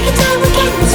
Take your time, we can